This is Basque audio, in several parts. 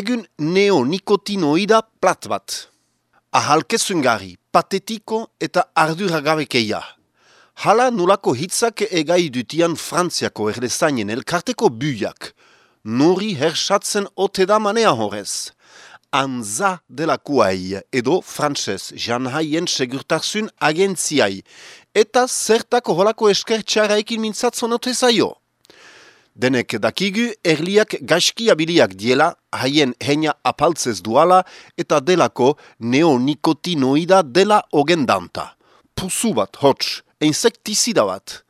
egun neonikotinoida plat bat. Ahalkezungarri, patetiko eta arduragabekeia. Hala nulako hitzak egai dutian Frantziako erdezainen elkarteko buiak. Nuri hersatzen ote da manea horrez. Anza delakuai edo frantzez janhaien segurtasun agentziai. Eta zertako holako eskertxaraikin mintzatzen ote zaio. Denek dakigu erliak gaski abiliak diela, haien heina apaltzez duala eta delako neonikotinoida dela ogendanta. Pusu bat, hots, insektizida bat.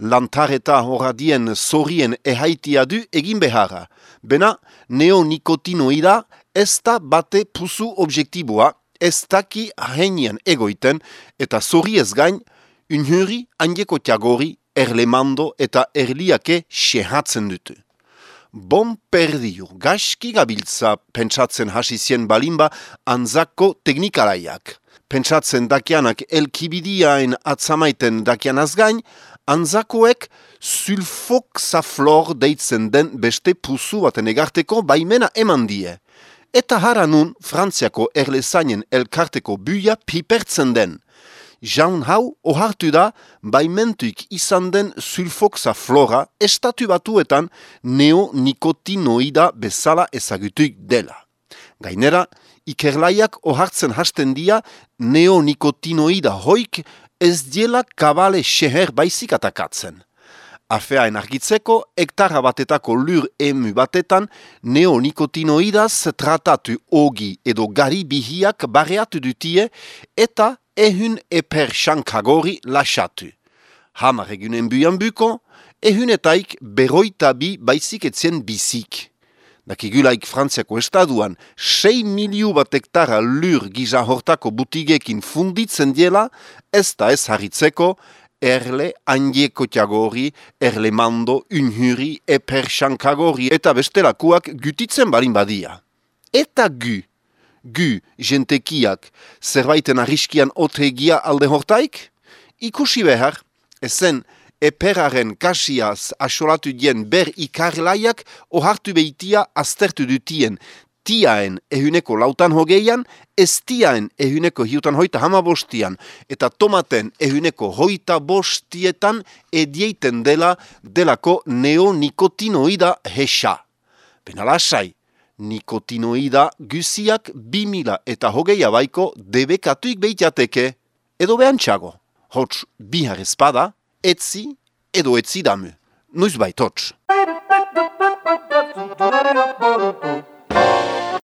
Lantareta horadien zorien ehaitia du egin beharra. Bena, neonikotinoida ez da bate pusu objektiboa, ez daki hainien egoiten eta zori ez gain, unhuri handieko tiagori erlemando eta erliake sehatzen dute. Bon perdiu, gaski gabiltza pentsatzen hasizien balimba anzako teknikalaiak pentsatzen dakianak elkibidiaen atzamaiten dakianaz gain, anzakoek sulfoxaflor deitzen den beste puzu baten egarteko baimena eman die. Eta hara nun Frantziako erlezainen elkarteko buia pipertzen den. Jaun hau ohartu da baimentuik izan den sulfoxaflora estatu batuetan neonikotinoida bezala ezagutuik dela. Gainera, ikerlaiak ohartzen hasten dia neonikotinoida hoik ez diela kabale seher baizik atakatzen. Afeaen argitzeko, hektara batetako lur emu batetan neonikotinoidaz tratatu ogi edo gari bihiak barreatu dutie eta ehun eper shankagori lasatu. Hamar egunen buian buko, ehunetaik beroita bi baizik etzien bizik. Dakigulaik Frantziako estaduan 6 miliu bat hektara lur giza hortako butigekin funditzen diela, ez da ez harritzeko, erle, handieko tiagori, erle mando, unhuri, eper shankagori eta bestelakuak gutitzen balin badia. Eta gu, gu, jentekiak, zerbaiten arriskian otegia alde hortaik? Ikusi behar, ezen, eperaren kasiaz asolatu dien ber ikarlaiak ohartu behitia aztertu dutien tiaen ehuneko lautan hogeian, ez tiaen ehuneko hiutan hoita hama bostian, eta tomaten ehuneko hoita bostietan edieiten dela delako neonikotinoida hesa. Benala sai, nikotinoida guziak bimila eta hogeia baiko debekatuik behitiateke, edo behantxago, hots bihar espada, etzi edo etzi damu. Noiz baitotx.